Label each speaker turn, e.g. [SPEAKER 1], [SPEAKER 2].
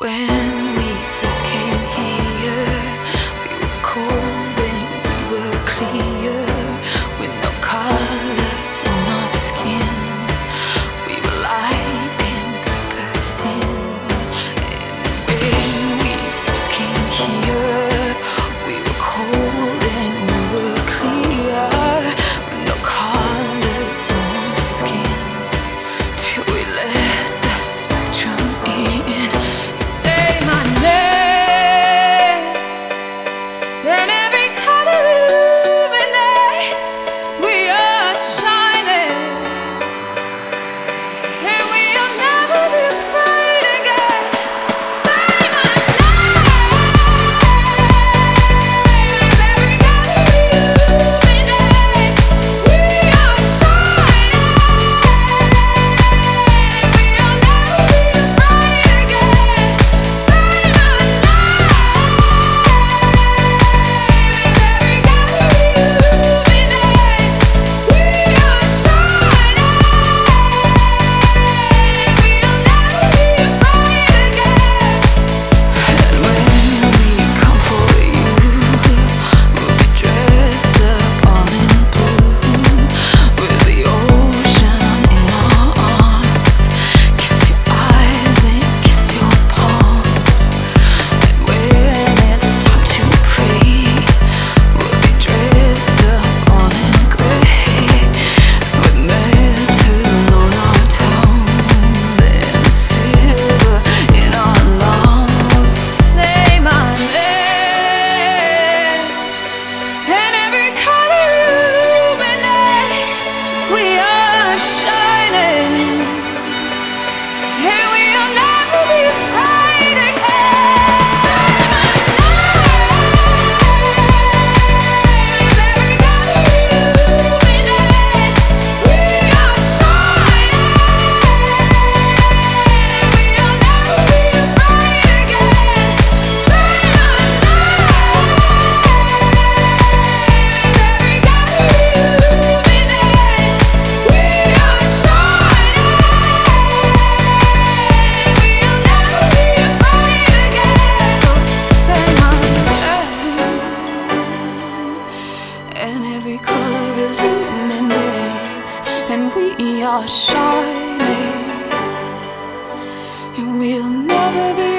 [SPEAKER 1] When you're shining, and we'll never be.